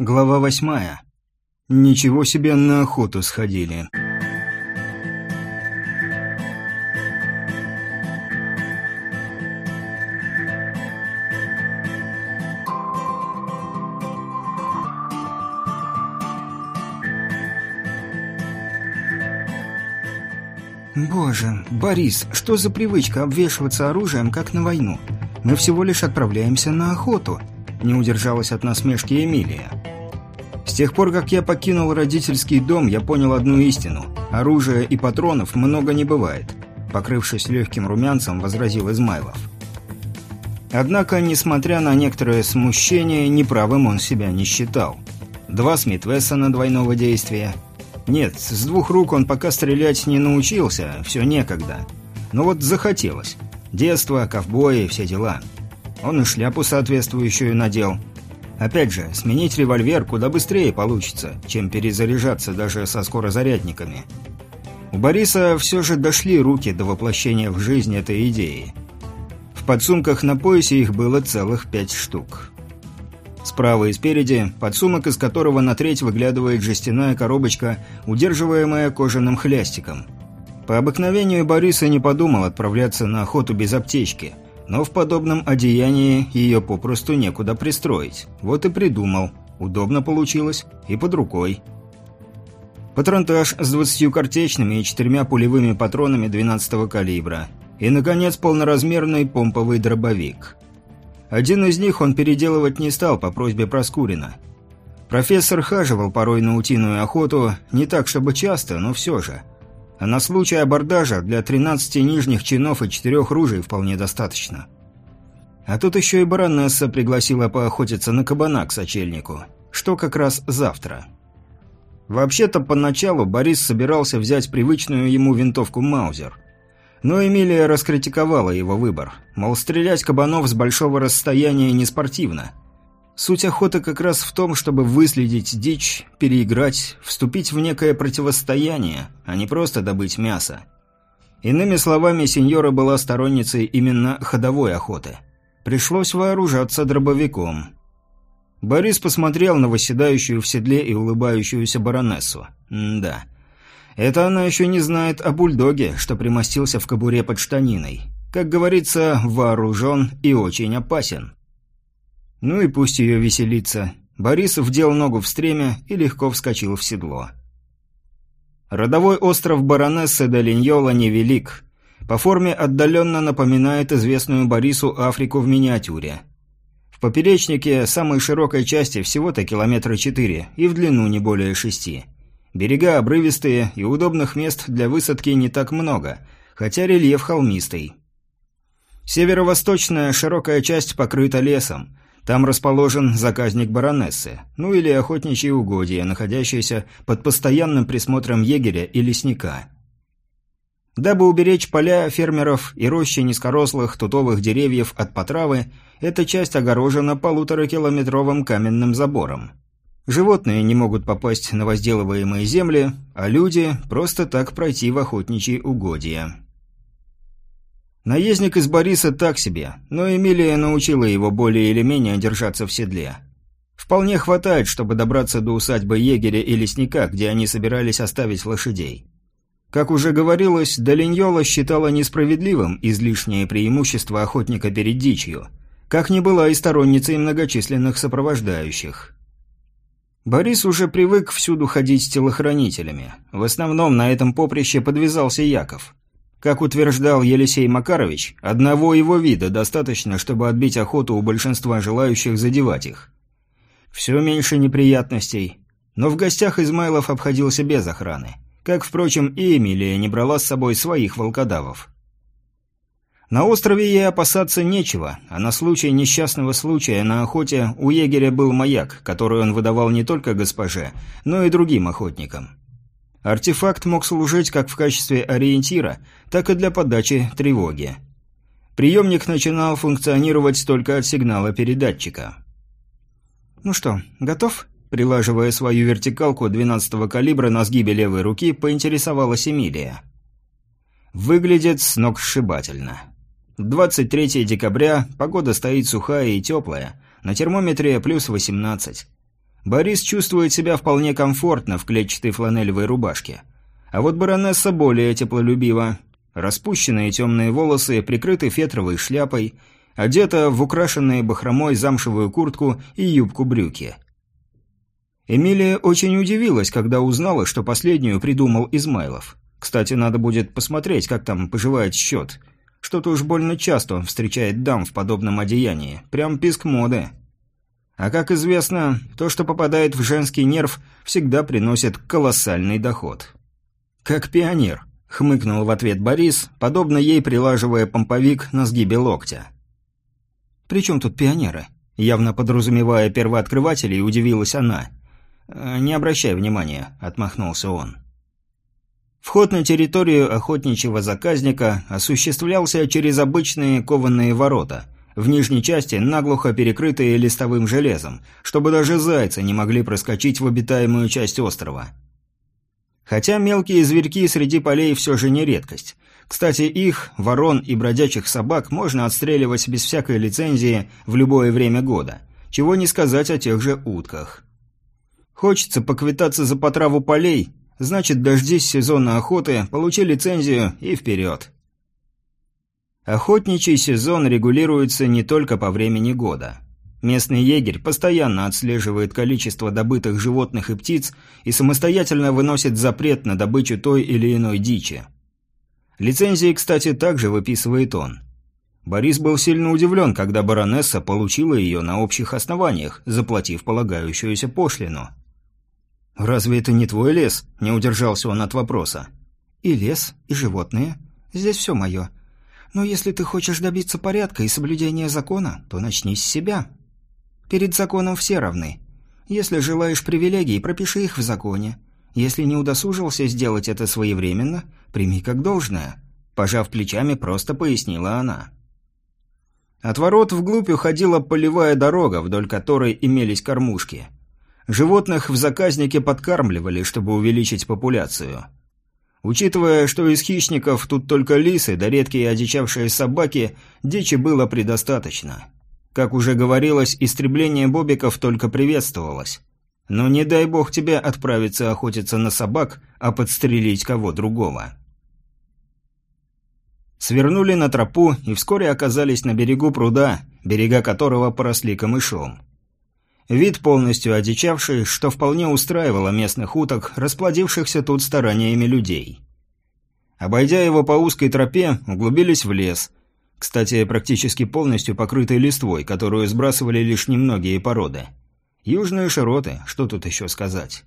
Глава восьмая. Ничего себе на охоту сходили. Боже, Борис, что за привычка обвешиваться оружием, как на войну? Мы всего лишь отправляемся на охоту. Не удержалась от насмешки Эмилия. С тех пор, как я покинул родительский дом, я понял одну истину. Оружия и патронов много не бывает. Покрывшись легким румянцем, возразил Измайлов. Однако, несмотря на некоторое смущение, неправым он себя не считал. Два Смит Вессона двойного действия. Нет, с двух рук он пока стрелять не научился, все некогда. Но вот захотелось. Детство, ковбои, все дела. Он и шляпу соответствующую надел – Опять же, сменить револьвер куда быстрее получится, чем перезаряжаться даже со скорозарядниками. У Бориса все же дошли руки до воплощения в жизнь этой идеи. В подсумках на поясе их было целых пять штук. Справа и спереди подсумок, из которого на треть выглядывает жестяная коробочка, удерживаемая кожаным хлястиком. По обыкновению Бориса не подумал отправляться на охоту без аптечки – но в подобном одеянии ее попросту некуда пристроить. Вот и придумал. Удобно получилось. И под рукой. Патронтаж с двадцатью картечными и четырьмя пулевыми патронами 12-го калибра. И, наконец, полноразмерный помповый дробовик. Один из них он переделывать не стал по просьбе Проскурина. Профессор хаживал порой на утиную охоту, не так чтобы часто, но все же – а на случай абордажа для 13 нижних чинов и четырех ружей вполне достаточно. А тут еще и баронесса пригласила поохотиться на кабана к сочельнику, что как раз завтра. Вообще-то поначалу Борис собирался взять привычную ему винтовку «Маузер». Но Эмилия раскритиковала его выбор, мол, стрелять кабанов с большого расстояния не спортивно – Суть охоты как раз в том, чтобы выследить дичь, переиграть, вступить в некое противостояние, а не просто добыть мясо. Иными словами, сеньора была сторонницей именно ходовой охоты. Пришлось вооружаться дробовиком. Борис посмотрел на восседающую в седле и улыбающуюся баронессу. М да. Это она еще не знает о бульдоге, что примостился в кобуре под штаниной. Как говорится, вооружен и очень опасен. Ну и пусть ее веселится. Борис вдел ногу в стремя и легко вскочил в седло. Родовой остров баронессы де Линьола невелик. По форме отдаленно напоминает известную Борису Африку в миниатюре. В поперечнике самой широкой части всего-то километра четыре и в длину не более шести. Берега обрывистые и удобных мест для высадки не так много, хотя рельеф холмистый. Северо-восточная широкая часть покрыта лесом, там расположен заказник баронессы, ну или охотничьи угодья, находящиеся под постоянным присмотром егеря и лесника. Дабы уберечь поля фермеров и рощи низкорослых тутовых деревьев от потравы, эта часть огорожена полуторакилометровым каменным забором. Животные не могут попасть на возделываемые земли, а люди просто так пройти в охотничьи угодья. Наездник из Бориса так себе, но Эмилия научила его более или менее держаться в седле. Вполне хватает, чтобы добраться до усадьбы егеря и лесника, где они собирались оставить лошадей. Как уже говорилось, Долиньола считала несправедливым излишнее преимущество охотника перед дичью, как не была и сторонницей многочисленных сопровождающих. Борис уже привык всюду ходить с телохранителями. В основном на этом поприще подвязался Яков. Как утверждал Елисей Макарович, одного его вида достаточно, чтобы отбить охоту у большинства желающих задевать их. Все меньше неприятностей. Но в гостях Измайлов обходился без охраны. Как, впрочем, и Эмилия не брала с собой своих волкодавов. На острове ей опасаться нечего, а на случай несчастного случая на охоте у егеря был маяк, который он выдавал не только госпоже, но и другим охотникам. Артефакт мог служить как в качестве ориентира, так и для подачи тревоги. Приемник начинал функционировать только от сигнала передатчика. «Ну что, готов?» Прилаживая свою вертикалку 12-го калибра на сгибе левой руки, поинтересовалась Эмилия. Выглядит сногсшибательно. 23 декабря, погода стоит сухая и теплая, на термометре плюс 18. Борис чувствует себя вполне комфортно в клетчатой фланелевой рубашке. А вот баронесса более теплолюбива. Распущенные темные волосы, прикрыты фетровой шляпой, одета в украшенные бахромой замшевую куртку и юбку-брюки. Эмилия очень удивилась, когда узнала, что последнюю придумал Измайлов. Кстати, надо будет посмотреть, как там поживает счет. Что-то уж больно часто он встречает дам в подобном одеянии. Прям писк моды. А как известно, то, что попадает в женский нерв, всегда приносит колоссальный доход. «Как пионер», — хмыкнул в ответ Борис, подобно ей прилаживая помповик на сгибе локтя. «При чем тут пионеры?» Явно подразумевая первооткрывателей, удивилась она. «Э, «Не обращай внимания», — отмахнулся он. Вход на территорию охотничьего заказника осуществлялся через обычные кованые ворота, в нижней части наглухо перекрытые листовым железом, чтобы даже зайцы не могли проскочить в обитаемую часть острова. Хотя мелкие зверьки среди полей все же не редкость. Кстати, их, ворон и бродячих собак можно отстреливать без всякой лицензии в любое время года. Чего не сказать о тех же утках. Хочется поквитаться за потраву полей, значит дождись сезона охоты, получи лицензию и вперед. Охотничий сезон регулируется не только по времени года. Местный егерь постоянно отслеживает количество добытых животных и птиц и самостоятельно выносит запрет на добычу той или иной дичи. Лицензии, кстати, также выписывает он. Борис был сильно удивлен, когда баронесса получила ее на общих основаниях, заплатив полагающуюся пошлину. «Разве это не твой лес?» – не удержался он от вопроса. «И лес, и животные. Здесь все мое. Но если ты хочешь добиться порядка и соблюдения закона, то начни с себя. Перед законом все равны. Если желаешь привилегий, пропиши их в законе. Если не удосужился сделать это своевременно, прими как должное. Пожав плечами, просто пояснила она. От ворот вглубь уходила полевая дорога, вдоль которой имелись кормушки. Животных в заказнике подкармливали, чтобы увеличить популяцию. Учитывая, что из хищников тут только лисы да редкие одичавшие собаки, дичи было предостаточно. Как уже говорилось, истребление бобиков только приветствовалось. Но не дай бог тебе отправиться охотиться на собак, а подстрелить кого другого. Свернули на тропу и вскоре оказались на берегу пруда, берега которого поросли камышом. Вид полностью одичавший, что вполне устраивало местных уток, расплодившихся тут стараниями людей. Обойдя его по узкой тропе, углубились в лес. Кстати, практически полностью покрытый листвой, которую сбрасывали лишь немногие породы. Южные широты, что тут еще сказать.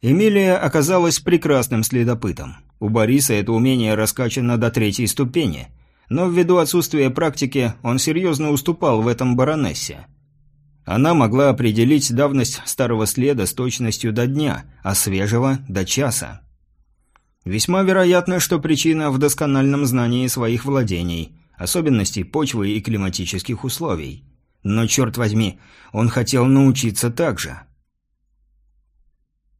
Эмилия оказалась прекрасным следопытом. У Бориса это умение раскачано до третьей ступени, но ввиду отсутствия практики он серьезно уступал в этом баронессе. Она могла определить давность старого следа с точностью до дня, а свежего – до часа. Весьма вероятно, что причина в доскональном знании своих владений, особенностей почвы и климатических условий. Но, черт возьми, он хотел научиться так же.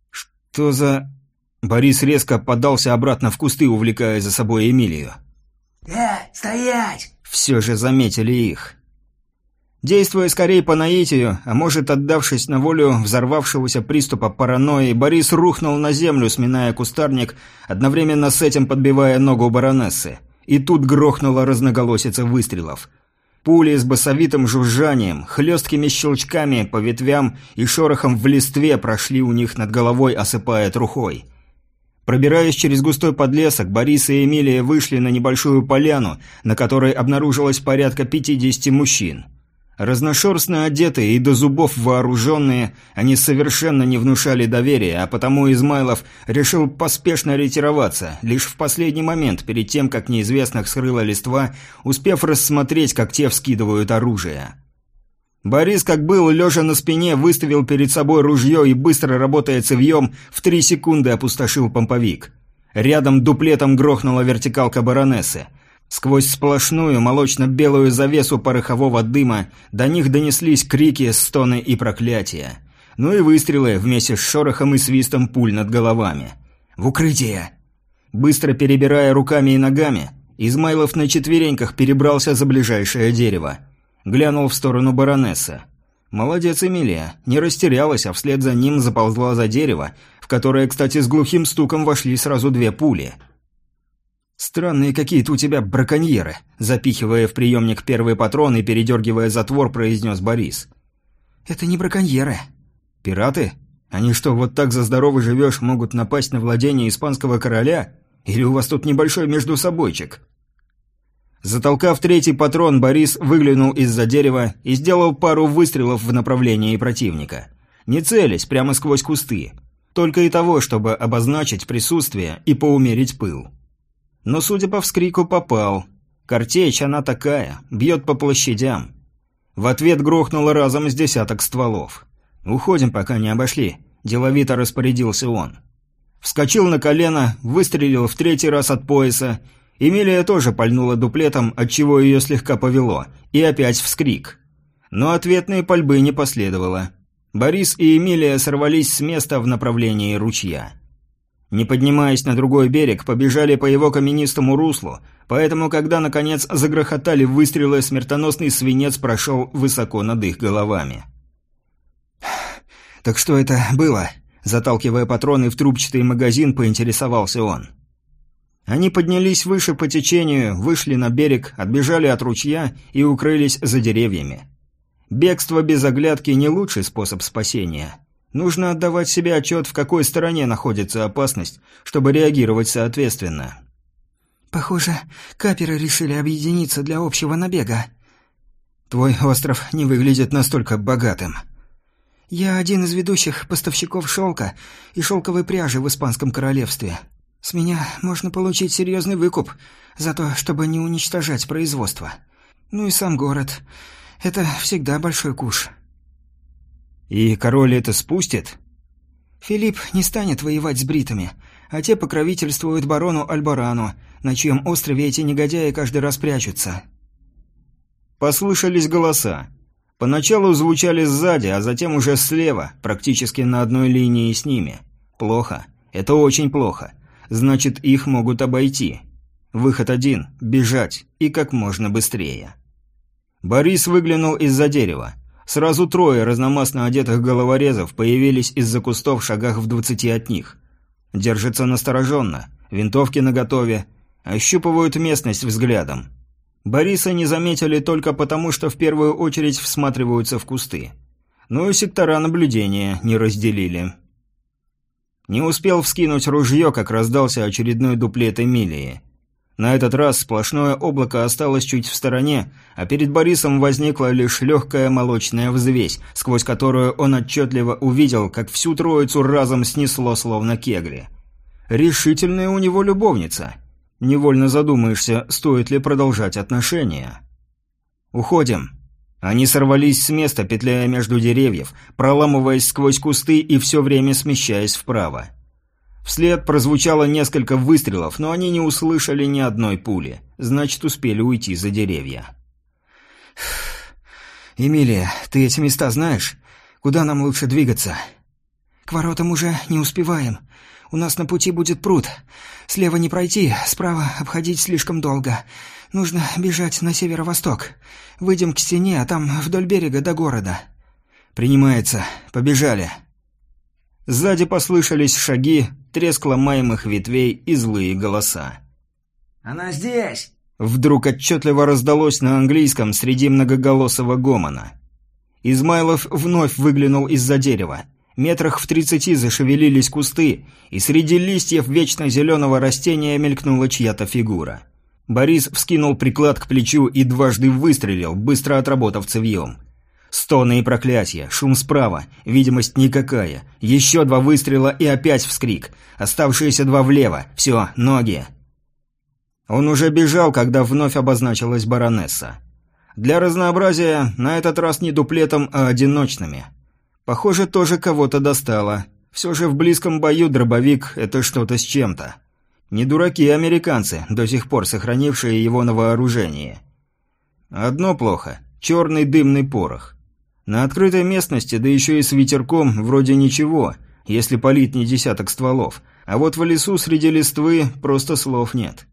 «Что за...» Борис резко подался обратно в кусты, увлекая за собой Эмилию. «Э, стоять!» Все же заметили их. Действуя скорее по наитию, а может, отдавшись на волю взорвавшегося приступа паранойи, Борис рухнул на землю, сминая кустарник, одновременно с этим подбивая ногу баронессы. И тут грохнула разноголосица выстрелов. Пули с басовитым жужжанием, хлесткими щелчками по ветвям и шорохом в листве прошли у них над головой, осыпая трухой. Пробираясь через густой подлесок, Борис и Эмилия вышли на небольшую поляну, на которой обнаружилось порядка 50 мужчин. Разношерстно одетые и до зубов вооруженные, они совершенно не внушали доверия, а потому Измайлов решил поспешно ретироваться, лишь в последний момент, перед тем, как неизвестных скрыла листва, успев рассмотреть, как те вскидывают оружие. Борис, как был, лежа на спине, выставил перед собой ружье и, быстро работая цевьем, в три секунды опустошил помповик. Рядом дуплетом грохнула вертикалка баронессы. Сквозь сплошную молочно-белую завесу порохового дыма до них донеслись крики, стоны и проклятия. Ну и выстрелы вместе с шорохом и свистом пуль над головами. «В укрытие!» Быстро перебирая руками и ногами, Измайлов на четвереньках перебрался за ближайшее дерево. Глянул в сторону баронессы. Молодец, Эмилия. Не растерялась, а вслед за ним заползла за дерево, в которое, кстати, с глухим стуком вошли сразу две пули. «Странные какие-то у тебя браконьеры», – запихивая в приемник первый патрон и передергивая затвор, произнес Борис. «Это не браконьеры». «Пираты? Они что, вот так за здорово живешь, могут напасть на владение испанского короля? Или у вас тут небольшой междусобойчик?» Затолкав третий патрон, Борис выглянул из-за дерева и сделал пару выстрелов в направлении противника. Не целясь, прямо сквозь кусты. Только и того, чтобы обозначить присутствие и поумерить пыл. Но, судя по вскрику, попал. Картечь, она такая, бьет по площадям. В ответ грохнуло разом с десяток стволов. «Уходим, пока не обошли», – деловито распорядился он. Вскочил на колено, выстрелил в третий раз от пояса Эмилия тоже пальнула дуплетом, отчего ее слегка повело, и опять вскрик. Но ответной пальбы не последовало. Борис и Эмилия сорвались с места в направлении ручья. Не поднимаясь на другой берег, побежали по его каменистому руслу, поэтому, когда, наконец, загрохотали выстрелы, смертоносный свинец прошел высоко над их головами. «Так что это было?» Заталкивая патроны в трубчатый магазин, поинтересовался он. Они поднялись выше по течению, вышли на берег, отбежали от ручья и укрылись за деревьями. Бегство без оглядки не лучший способ спасения. Нужно отдавать себе отчет, в какой стороне находится опасность, чтобы реагировать соответственно. «Похоже, каперы решили объединиться для общего набега». «Твой остров не выглядит настолько богатым». «Я один из ведущих поставщиков шелка и шелковой пряжи в Испанском королевстве. С меня можно получить серьезный выкуп за то, чтобы не уничтожать производство. Ну и сам город. Это всегда большой куш. И король это спустит? Филипп не станет воевать с бритами, а те покровительствуют барону Альборану, на чьем острове эти негодяи каждый раз прячутся. Послышались голоса. Поначалу звучали сзади, а затем уже слева, практически на одной линии с ними. Плохо. Это очень плохо. Значит, их могут обойти. Выход один – бежать, и как можно быстрее. Борис выглянул из-за дерева. Сразу трое разномастно одетых головорезов появились из-за кустов в шагах в двадцати от них. Держатся настороженно, винтовки наготове, ощупывают местность взглядом. Бориса не заметили только потому, что в первую очередь всматриваются в кусты. Ну и сектора наблюдения не разделили. Не успел вскинуть ружье, как раздался очередной дуплет Эмилии. На этот раз сплошное облако осталось чуть в стороне, а перед Борисом возникла лишь легкая молочная взвесь, сквозь которую он отчетливо увидел, как всю троицу разом снесло словно кегли. Решительная у него любовница. Невольно задумаешься, стоит ли продолжать отношения. «Уходим», они сорвались с места, петляя между деревьев, проламываясь сквозь кусты и все время смещаясь вправо. Вслед прозвучало несколько выстрелов, но они не услышали ни одной пули. Значит, успели уйти за деревья. «Эмилия, ты эти места знаешь? Куда нам лучше двигаться?» «К воротам уже не успеваем. У нас на пути будет пруд. Слева не пройти, справа обходить слишком долго. Нужно бежать на северо-восток. Выйдем к стене, а там вдоль берега до города». «Принимается. Побежали». Сзади послышались шаги, треск ломаемых ветвей и злые голоса. «Она здесь!» Вдруг отчетливо раздалось на английском среди многоголосого гомона. Измайлов вновь выглянул из-за дерева. Метрах в тридцати зашевелились кусты, и среди листьев вечно зеленого растения мелькнула чья-то фигура. Борис вскинул приклад к плечу и дважды выстрелил, быстро отработав цевьем. Стоны и проклятия, шум справа, видимость никакая. Еще два выстрела и опять вскрик. Оставшиеся два влево. Все, ноги. Он уже бежал, когда вновь обозначилась баронесса. Для разнообразия, на этот раз не дуплетом, а одиночными. Похоже, тоже кого-то достало. Все же в близком бою дробовик – это что-то с чем-то. Не дураки американцы, до сих пор сохранившие его на вооружении. Одно плохо – черный дымный порох. На открытой местности, да еще и с ветерком, вроде ничего, если палит не десяток стволов, а вот в лесу среди листвы просто слов нет.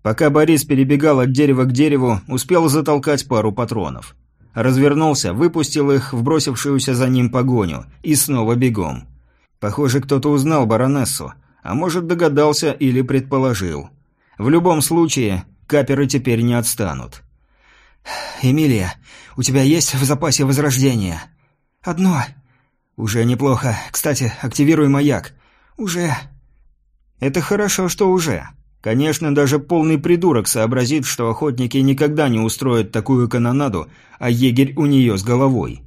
Пока Борис перебегал от дерева к дереву, успел затолкать пару патронов. развернулся, выпустил их в бросившуюся за ним погоню и снова бегом. Похоже, кто-то узнал баронессу, а может догадался или предположил. В любом случае, каперы теперь не отстанут. «Эмилия, у тебя есть в запасе возрождение?» «Одно». «Уже неплохо. Кстати, активируй маяк». «Уже». «Это хорошо, что уже. Конечно, даже полный придурок сообразит, что охотники никогда не устроят такую канонаду, а егерь у нее с головой.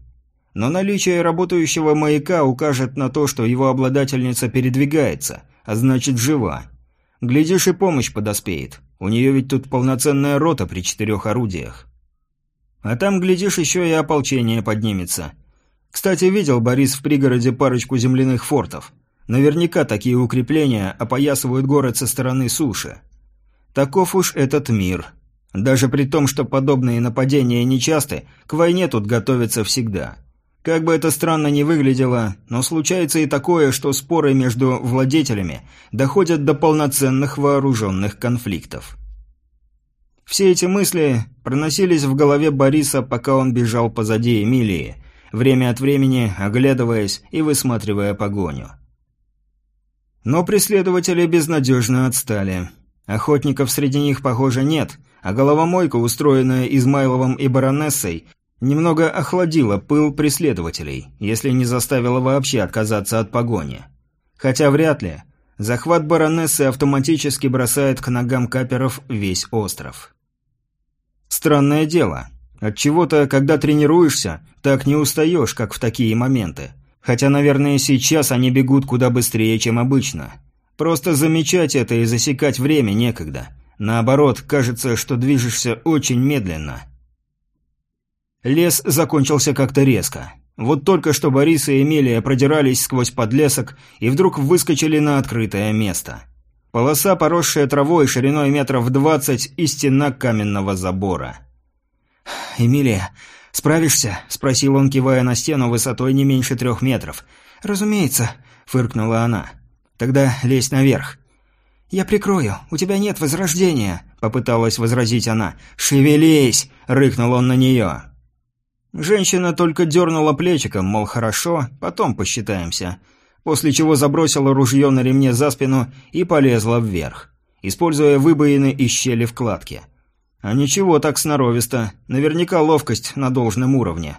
Но наличие работающего маяка укажет на то, что его обладательница передвигается, а значит жива. Глядишь, и помощь подоспеет. У нее ведь тут полноценная рота при четырех орудиях. А там, глядишь, еще и ополчение поднимется. Кстати, видел Борис в пригороде парочку земляных фортов. Наверняка такие укрепления опоясывают город со стороны суши. Таков уж этот мир. Даже при том, что подобные нападения нечасты, к войне тут готовятся всегда. Как бы это странно ни выглядело, но случается и такое, что споры между владетелями доходят до полноценных вооруженных конфликтов. Все эти мысли проносились в голове Бориса, пока он бежал позади Эмилии, время от времени оглядываясь и высматривая погоню. Но преследователи безнадежно отстали. Охотников среди них, похоже, нет, а головомойка, устроенная Измайловым и баронессой, немного охладила пыл преследователей, если не заставила вообще отказаться от погони. Хотя вряд ли. Захват баронессы автоматически бросает к ногам каперов весь остров. Странное дело. От чего-то, когда тренируешься, так не устаешь, как в такие моменты. Хотя, наверное, сейчас они бегут куда быстрее, чем обычно. Просто замечать это и засекать время некогда. Наоборот, кажется, что движешься очень медленно. Лес закончился как-то резко. Вот только что Борис и Эмилия продирались сквозь подлесок и вдруг выскочили на открытое место. Полоса, поросшая травой шириной метров двадцать и стена каменного забора. «Эмилия, «Справишься?» – спросил он, кивая на стену высотой не меньше трех метров. «Разумеется», – фыркнула она. «Тогда лезь наверх». «Я прикрою. У тебя нет возрождения», – попыталась возразить она. «Шевелись!» – рыкнул он на нее. Женщина только дернула плечиком, мол, хорошо, потом посчитаемся. После чего забросила ружье на ремне за спину и полезла вверх, используя выбоины и щели в кладке. А ничего так сноровисто. Наверняка ловкость на должном уровне.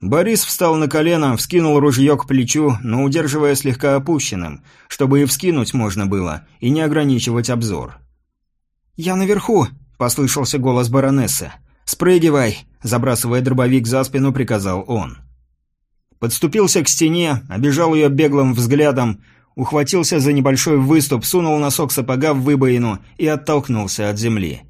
Борис встал на колено, вскинул ружье к плечу, но удерживая слегка опущенным, чтобы и вскинуть можно было, и не ограничивать обзор. «Я наверху!» – послышался голос баронессы. «Спрыгивай!» – забрасывая дробовик за спину, приказал он. Подступился к стене, обежал ее беглым взглядом, ухватился за небольшой выступ, сунул носок сапога в выбоину и оттолкнулся от земли.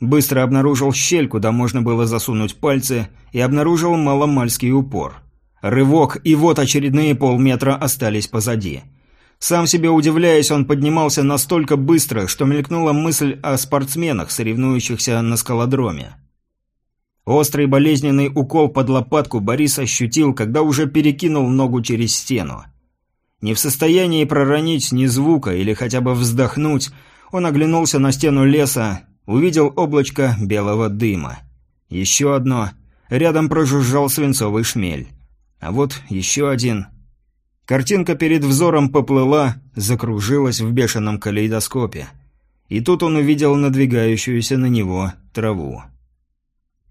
Быстро обнаружил щель, куда можно было засунуть пальцы, и обнаружил маломальский упор. Рывок, и вот очередные полметра остались позади. Сам себе удивляясь, он поднимался настолько быстро, что мелькнула мысль о спортсменах, соревнующихся на скалодроме. Острый болезненный укол под лопатку Борис ощутил, когда уже перекинул ногу через стену. Не в состоянии проронить ни звука или хотя бы вздохнуть, он оглянулся на стену леса, увидел облачко белого дыма. Еще одно. Рядом прожужжал свинцовый шмель. А вот еще один. Картинка перед взором поплыла, закружилась в бешеном калейдоскопе. И тут он увидел надвигающуюся на него траву.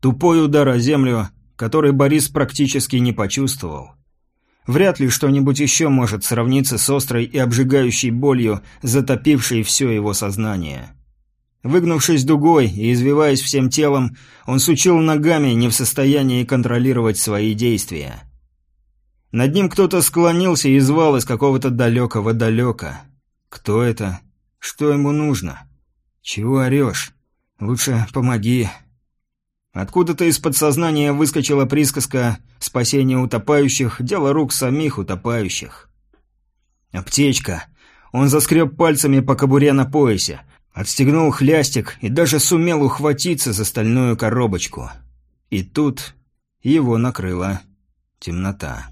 Тупой удар о землю, который Борис практически не почувствовал. Вряд ли что-нибудь еще может сравниться с острой и обжигающей болью, затопившей все его сознание. Выгнувшись дугой и извиваясь всем телом, он сучил ногами, не в состоянии контролировать свои действия. Над ним кто-то склонился и звал из какого-то далекого далека. Кто это? Что ему нужно? Чего орешь? Лучше помоги. Откуда-то из подсознания выскочила присказка «Спасение утопающих – дело рук самих утопающих». Аптечка. Он заскреб пальцами по кобуре на поясе, отстегнул хлястик и даже сумел ухватиться за стальную коробочку. И тут его накрыла темнота.